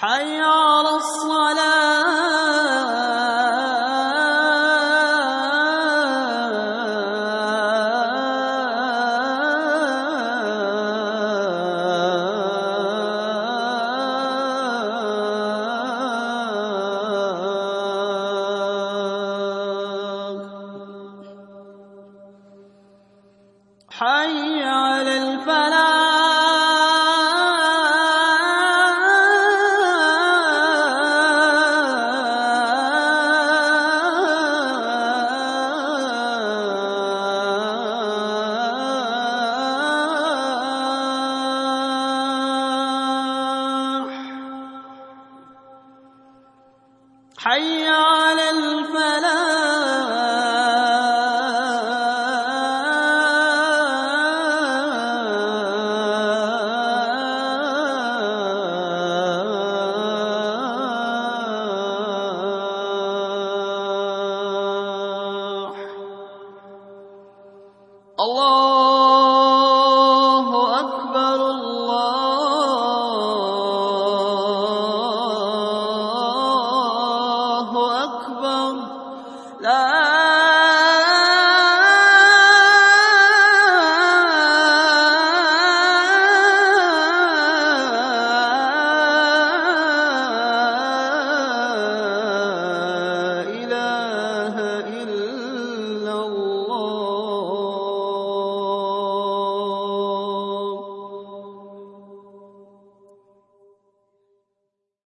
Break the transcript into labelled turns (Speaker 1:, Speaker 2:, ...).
Speaker 1: حي على حي على